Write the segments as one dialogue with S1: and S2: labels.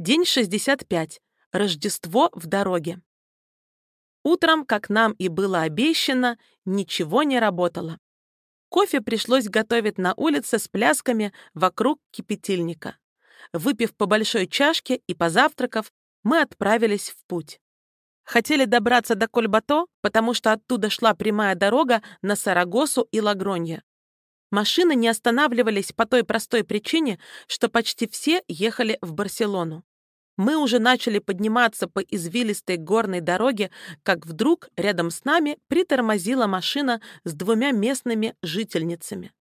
S1: День 65. Рождество в дороге. Утром, как нам и было обещано, ничего не работало. Кофе пришлось готовить на улице с плясками вокруг кипятильника. Выпив по большой чашке и позавтракав, мы отправились в путь. Хотели добраться до Кольбато, потому что оттуда шла прямая дорога на Сарагосу и Лагронье. Машины не останавливались по той простой причине, что почти все ехали в Барселону. Мы уже начали подниматься по извилистой горной дороге, как вдруг рядом с нами притормозила машина с двумя местными жительницами.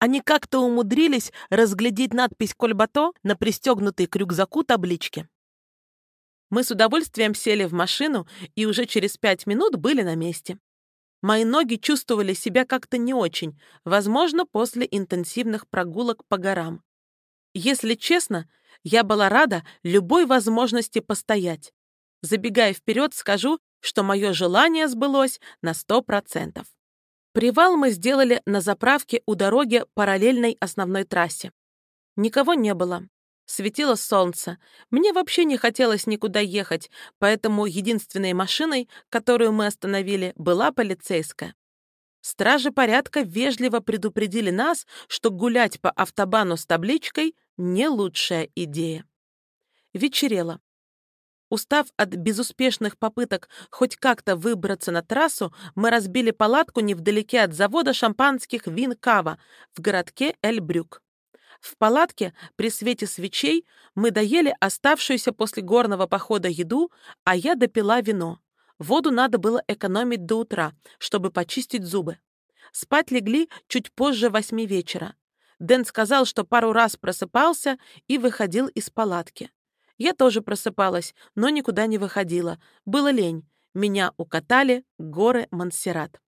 S1: Они как-то умудрились разглядеть надпись «Кольбато» на пристегнутой к рюкзаку табличке. Мы с удовольствием сели в машину и уже через пять минут были на месте. Мои ноги чувствовали себя как-то не очень, возможно, после интенсивных прогулок по горам. Если честно, я была рада любой возможности постоять. Забегая вперед, скажу, что мое желание сбылось на сто процентов. Привал мы сделали на заправке у дороги параллельной основной трассе. Никого не было. Светило солнце. Мне вообще не хотелось никуда ехать, поэтому единственной машиной, которую мы остановили, была полицейская. Стражи порядка вежливо предупредили нас, что гулять по автобану с табличкой не лучшая идея. Вечерело. Устав от безуспешных попыток хоть как-то выбраться на трассу, мы разбили палатку невдалеке от завода шампанских вин «Кава» в городке Эльбрюк. В палатке при свете свечей мы доели оставшуюся после горного похода еду, а я допила вино. Воду надо было экономить до утра, чтобы почистить зубы. Спать легли чуть позже восьми вечера. Дэн сказал, что пару раз просыпался и выходил из палатки. Я тоже просыпалась, но никуда не выходила. Было лень. Меня укатали горы Монсеррат.